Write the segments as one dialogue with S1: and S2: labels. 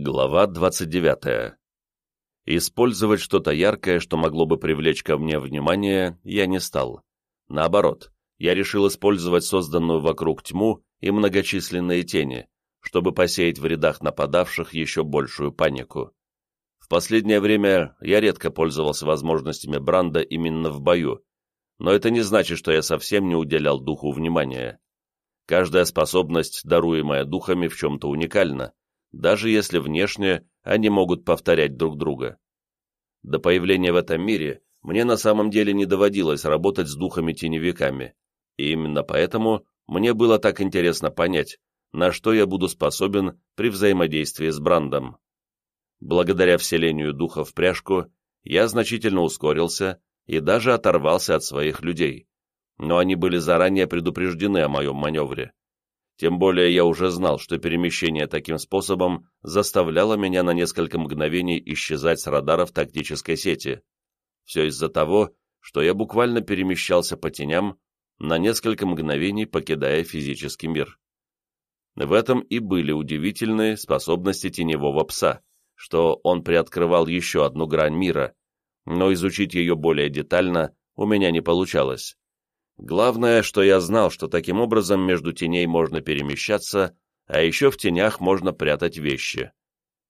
S1: Глава 29. Использовать что-то яркое, что могло бы привлечь ко мне внимание, я не стал. Наоборот, я решил использовать созданную вокруг тьму и многочисленные тени, чтобы посеять в рядах нападавших еще большую панику. В последнее время я редко пользовался возможностями Бранда именно в бою, но это не значит, что я совсем не уделял духу внимания. Каждая способность, даруемая духами, в чем-то уникальна, даже если внешне они могут повторять друг друга. До появления в этом мире мне на самом деле не доводилось работать с духами-теневиками, и именно поэтому мне было так интересно понять, на что я буду способен при взаимодействии с Брандом. Благодаря вселению духа в пряжку, я значительно ускорился и даже оторвался от своих людей, но они были заранее предупреждены о моем маневре. Тем более я уже знал, что перемещение таким способом заставляло меня на несколько мгновений исчезать с радаров тактической сети. Все из-за того, что я буквально перемещался по теням, на несколько мгновений покидая физический мир. В этом и были удивительные способности теневого пса, что он приоткрывал еще одну грань мира, но изучить ее более детально у меня не получалось. Главное, что я знал, что таким образом между теней можно перемещаться, а еще в тенях можно прятать вещи.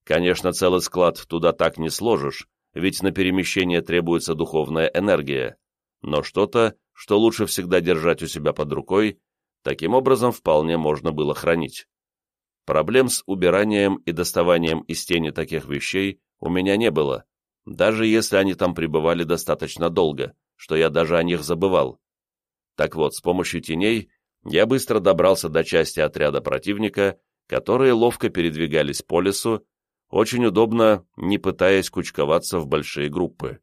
S1: Конечно, целый склад туда так не сложишь, ведь на перемещение требуется духовная энергия, но что-то, что лучше всегда держать у себя под рукой, таким образом вполне можно было хранить. Проблем с убиранием и доставанием из тени таких вещей у меня не было, даже если они там пребывали достаточно долго, что я даже о них забывал. Так вот, с помощью теней я быстро добрался до части отряда противника, которые ловко передвигались по лесу, очень удобно, не пытаясь кучковаться в большие группы.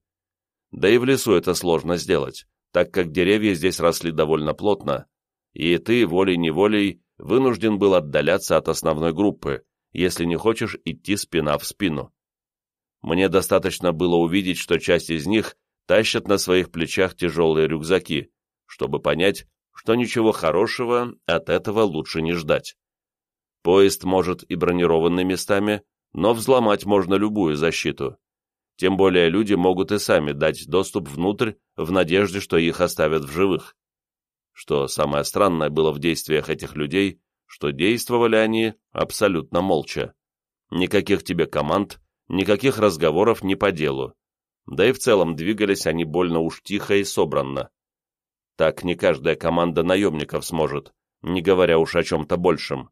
S1: Да и в лесу это сложно сделать, так как деревья здесь росли довольно плотно, и ты волей-неволей вынужден был отдаляться от основной группы, если не хочешь идти спина в спину. Мне достаточно было увидеть, что часть из них тащат на своих плечах тяжелые рюкзаки, чтобы понять, что ничего хорошего от этого лучше не ждать. Поезд может и бронированный местами, но взломать можно любую защиту. Тем более люди могут и сами дать доступ внутрь в надежде, что их оставят в живых. Что самое странное было в действиях этих людей, что действовали они абсолютно молча. Никаких тебе команд, никаких разговоров не по делу. Да и в целом двигались они больно уж тихо и собранно. Так не каждая команда наемников сможет, не говоря уж о чем-то большем.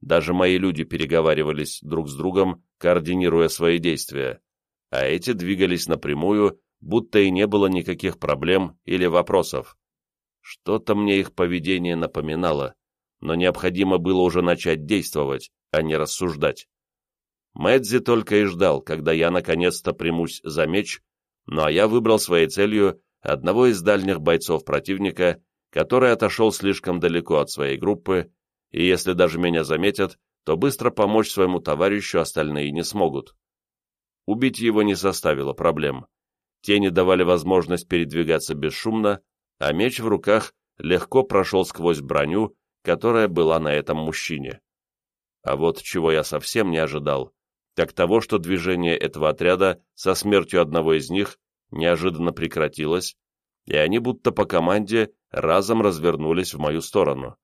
S1: Даже мои люди переговаривались друг с другом, координируя свои действия, а эти двигались напрямую, будто и не было никаких проблем или вопросов. Что-то мне их поведение напоминало, но необходимо было уже начать действовать, а не рассуждать. Мэдзи только и ждал, когда я наконец-то примусь за меч, ну а я выбрал своей целью одного из дальних бойцов противника, который отошел слишком далеко от своей группы, и если даже меня заметят, то быстро помочь своему товарищу остальные не смогут. Убить его не составило проблем. Тени давали возможность передвигаться бесшумно, а меч в руках легко прошел сквозь броню, которая была на этом мужчине. А вот чего я совсем не ожидал, так того, что движение этого отряда со смертью одного из них неожиданно прекратилось, и они будто по команде разом развернулись в мою сторону.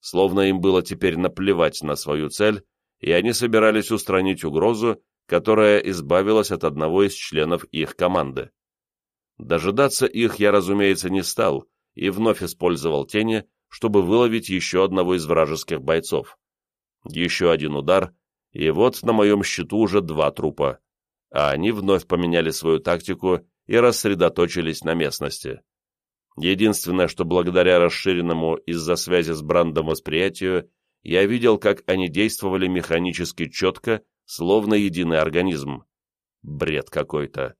S1: Словно им было теперь наплевать на свою цель, и они собирались устранить угрозу, которая избавилась от одного из членов их команды. Дожидаться их я, разумеется, не стал и вновь использовал тени, чтобы выловить еще одного из вражеских бойцов. Еще один удар, и вот на моем счету уже два трупа, а они вновь поменяли свою тактику и рассредоточились на местности. Единственное, что благодаря расширенному из-за связи с брандом восприятию, я видел, как они действовали механически четко, словно единый организм. Бред какой-то.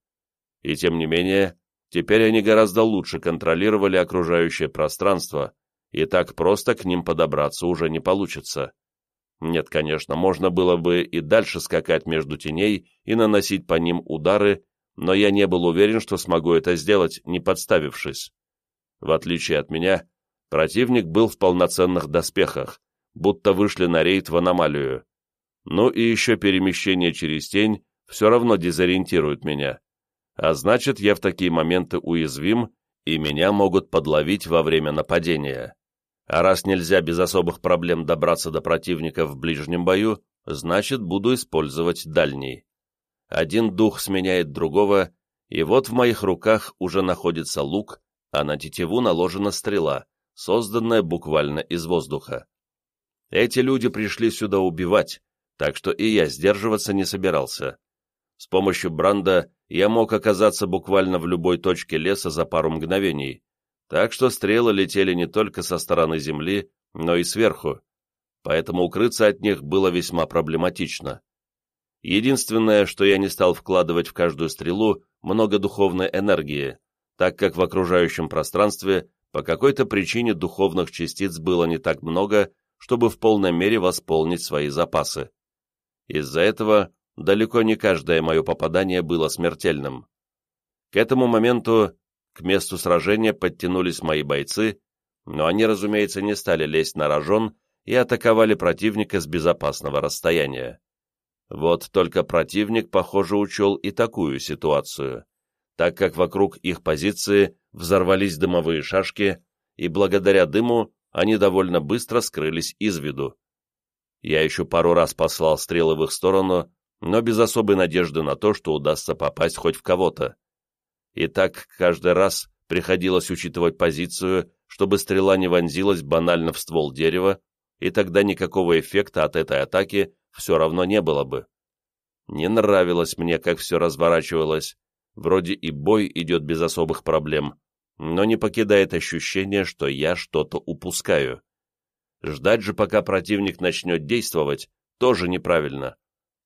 S1: И тем не менее, теперь они гораздо лучше контролировали окружающее пространство, и так просто к ним подобраться уже не получится. Нет, конечно, можно было бы и дальше скакать между теней и наносить по ним удары, но я не был уверен, что смогу это сделать, не подставившись. В отличие от меня, противник был в полноценных доспехах, будто вышли на рейд в аномалию. Ну и еще перемещение через тень все равно дезориентирует меня. А значит, я в такие моменты уязвим, и меня могут подловить во время нападения. А раз нельзя без особых проблем добраться до противника в ближнем бою, значит, буду использовать дальний. Один дух сменяет другого, и вот в моих руках уже находится лук, а на тетиву наложена стрела, созданная буквально из воздуха. Эти люди пришли сюда убивать, так что и я сдерживаться не собирался. С помощью бранда я мог оказаться буквально в любой точке леса за пару мгновений, так что стрелы летели не только со стороны земли, но и сверху, поэтому укрыться от них было весьма проблематично. Единственное, что я не стал вкладывать в каждую стрелу много духовной энергии, так как в окружающем пространстве по какой-то причине духовных частиц было не так много, чтобы в полной мере восполнить свои запасы. Из-за этого далеко не каждое мое попадание было смертельным. К этому моменту к месту сражения подтянулись мои бойцы, но они, разумеется, не стали лезть на рожон и атаковали противника с безопасного расстояния. Вот только противник, похоже, учел и такую ситуацию, так как вокруг их позиции взорвались дымовые шашки, и благодаря дыму они довольно быстро скрылись из виду. Я еще пару раз послал стрелы в их сторону, но без особой надежды на то, что удастся попасть хоть в кого-то. И так каждый раз приходилось учитывать позицию, чтобы стрела не вонзилась банально в ствол дерева, и тогда никакого эффекта от этой атаки все равно не было бы. Не нравилось мне, как все разворачивалось. Вроде и бой идет без особых проблем, но не покидает ощущение, что я что-то упускаю. Ждать же, пока противник начнет действовать, тоже неправильно.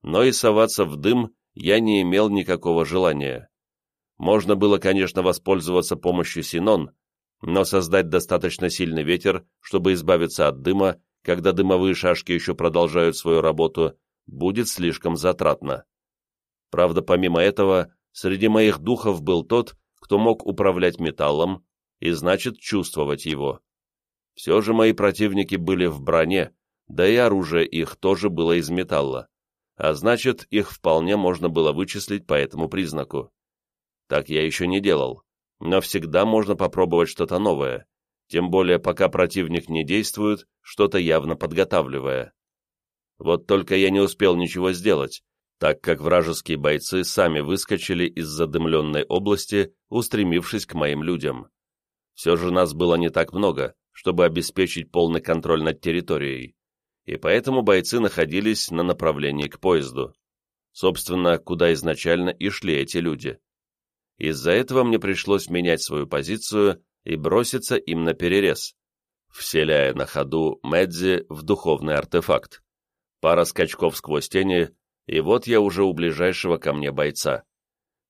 S1: Но и соваться в дым я не имел никакого желания. Можно было, конечно, воспользоваться помощью Синон, но создать достаточно сильный ветер, чтобы избавиться от дыма, когда дымовые шашки еще продолжают свою работу, будет слишком затратно. Правда, помимо этого, среди моих духов был тот, кто мог управлять металлом и, значит, чувствовать его. Все же мои противники были в броне, да и оружие их тоже было из металла, а значит, их вполне можно было вычислить по этому признаку. Так я еще не делал, но всегда можно попробовать что-то новое, тем более пока противник не действует, что-то явно подготавливая. Вот только я не успел ничего сделать, так как вражеские бойцы сами выскочили из задымленной области, устремившись к моим людям. Все же нас было не так много, чтобы обеспечить полный контроль над территорией, и поэтому бойцы находились на направлении к поезду. Собственно, куда изначально и шли эти люди. Из-за этого мне пришлось менять свою позицию и броситься им на перерез, вселяя на ходу Медзи в духовный артефакт. Пара скачков сквозь тени, и вот я уже у ближайшего ко мне бойца.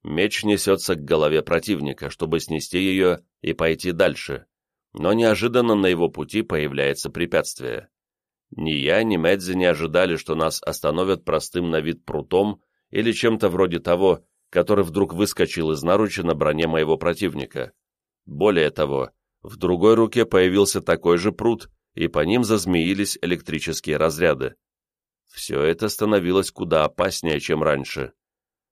S1: Меч несется к голове противника, чтобы снести ее и пойти дальше, но неожиданно на его пути появляется препятствие. Ни я, ни Медзи не ожидали, что нас остановят простым на вид прутом или чем-то вроде того, который вдруг выскочил из наручи на броне моего противника. Более того, в другой руке появился такой же пруд, и по ним зазмеились электрические разряды. Все это становилось куда опаснее, чем раньше.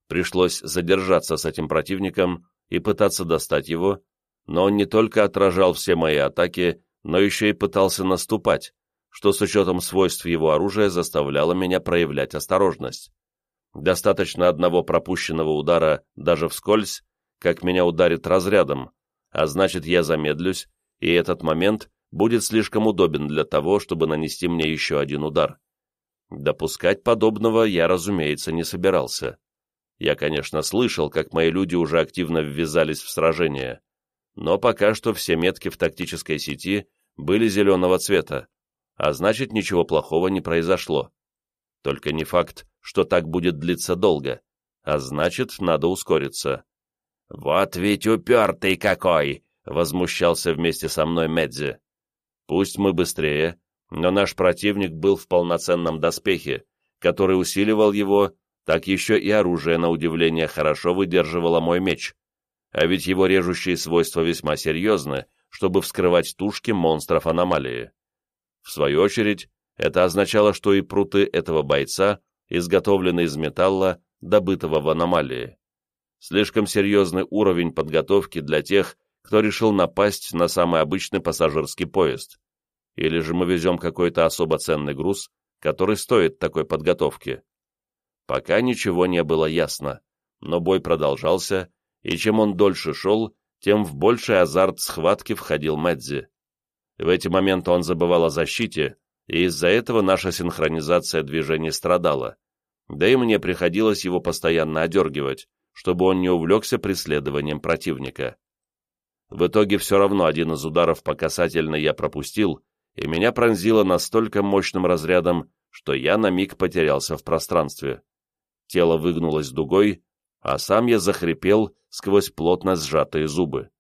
S1: Пришлось задержаться с этим противником и пытаться достать его, но он не только отражал все мои атаки, но еще и пытался наступать, что с учетом свойств его оружия заставляло меня проявлять осторожность. Достаточно одного пропущенного удара даже вскользь, как меня ударит разрядом, а значит я замедлюсь, и этот момент будет слишком удобен для того, чтобы нанести мне еще один удар. Допускать подобного я, разумеется, не собирался. Я, конечно, слышал, как мои люди уже активно ввязались в сражение, но пока что все метки в тактической сети были зеленого цвета, а значит, ничего плохого не произошло. Только не факт, что так будет длиться долго, а значит, надо ускориться. «Вот ведь упертый какой!» — возмущался вместе со мной Медзи. «Пусть мы быстрее, но наш противник был в полноценном доспехе, который усиливал его, так еще и оружие, на удивление, хорошо выдерживало мой меч. А ведь его режущие свойства весьма серьезны, чтобы вскрывать тушки монстров аномалии. В свою очередь, это означало, что и пруты этого бойца изготовленный из металла, добытого в аномалии. Слишком серьезный уровень подготовки для тех, кто решил напасть на самый обычный пассажирский поезд. Или же мы везем какой-то особо ценный груз, который стоит такой подготовки. Пока ничего не было ясно, но бой продолжался, и чем он дольше шел, тем в больший азарт схватки входил Мэдзи. В эти моменты он забывал о защите, и из-за этого наша синхронизация движений страдала, да и мне приходилось его постоянно одергивать, чтобы он не увлекся преследованием противника. В итоге все равно один из ударов по касательной я пропустил, и меня пронзило настолько мощным разрядом, что я на миг потерялся в пространстве. Тело выгнулось дугой, а сам я захрипел сквозь плотно сжатые зубы.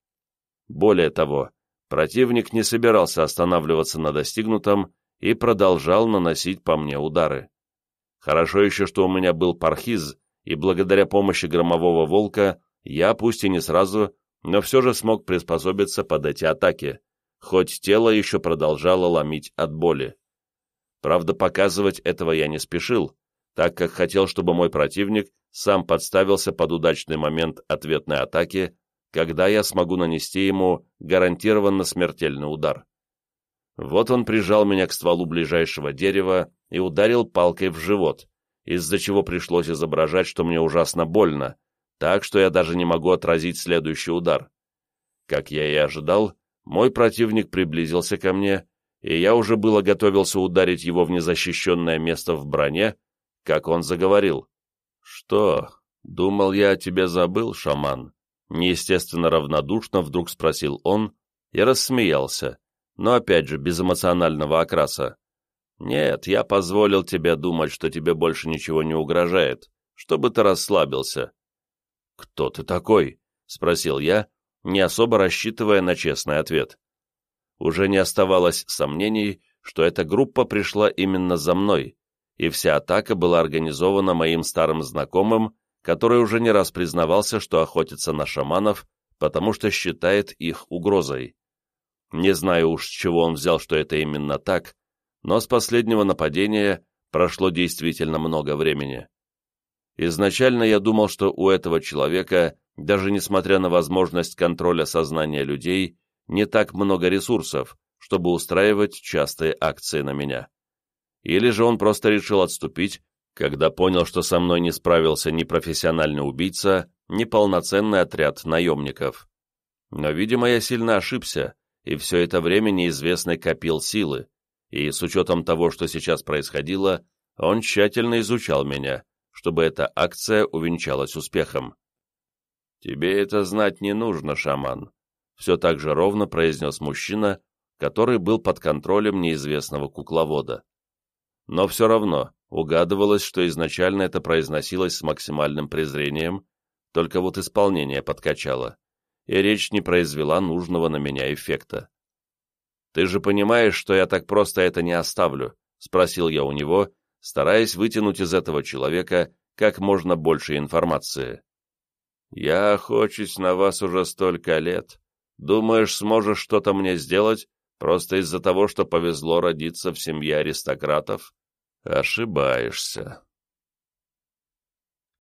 S1: Более того, противник не собирался останавливаться на достигнутом и продолжал наносить по мне удары. Хорошо еще, что у меня был пархиз, и благодаря помощи громового волка я, пусть и не сразу, но все же смог приспособиться под эти атаки, хоть тело еще продолжало ломить от боли. Правда, показывать этого я не спешил, так как хотел, чтобы мой противник сам подставился под удачный момент ответной атаки, когда я смогу нанести ему гарантированно смертельный удар. Вот он прижал меня к стволу ближайшего дерева и ударил палкой в живот, из-за чего пришлось изображать, что мне ужасно больно, так что я даже не могу отразить следующий удар. Как я и ожидал, мой противник приблизился ко мне, и я уже было готовился ударить его в незащищенное место в броне, как он заговорил. «Что, думал я о тебе забыл, шаман?» Неестественно равнодушно вдруг спросил он и рассмеялся, но опять же без эмоционального окраса. «Нет, я позволил тебе думать, что тебе больше ничего не угрожает, чтобы ты расслабился». «Кто ты такой?» — спросил я, не особо рассчитывая на честный ответ. Уже не оставалось сомнений, что эта группа пришла именно за мной, и вся атака была организована моим старым знакомым, который уже не раз признавался, что охотится на шаманов, потому что считает их угрозой. Не знаю уж, с чего он взял, что это именно так, но с последнего нападения прошло действительно много времени. Изначально я думал, что у этого человека даже несмотря на возможность контроля сознания людей, не так много ресурсов, чтобы устраивать частые акции на меня. Или же он просто решил отступить, когда понял, что со мной не справился ни профессиональный убийца, ни полноценный отряд наемников. Но, видимо, я сильно ошибся, и все это время неизвестный копил силы, и с учетом того, что сейчас происходило, он тщательно изучал меня, чтобы эта акция увенчалась успехом. «Тебе это знать не нужно, шаман», — все так же ровно произнес мужчина, который был под контролем неизвестного кукловода. Но все равно угадывалось, что изначально это произносилось с максимальным презрением, только вот исполнение подкачало, и речь не произвела нужного на меня эффекта. «Ты же понимаешь, что я так просто это не оставлю?» — спросил я у него, стараясь вытянуть из этого человека как можно больше информации. «Я охочусь на вас уже столько лет. Думаешь, сможешь что-то мне сделать, просто из-за того, что повезло родиться в семье аристократов?» «Ошибаешься.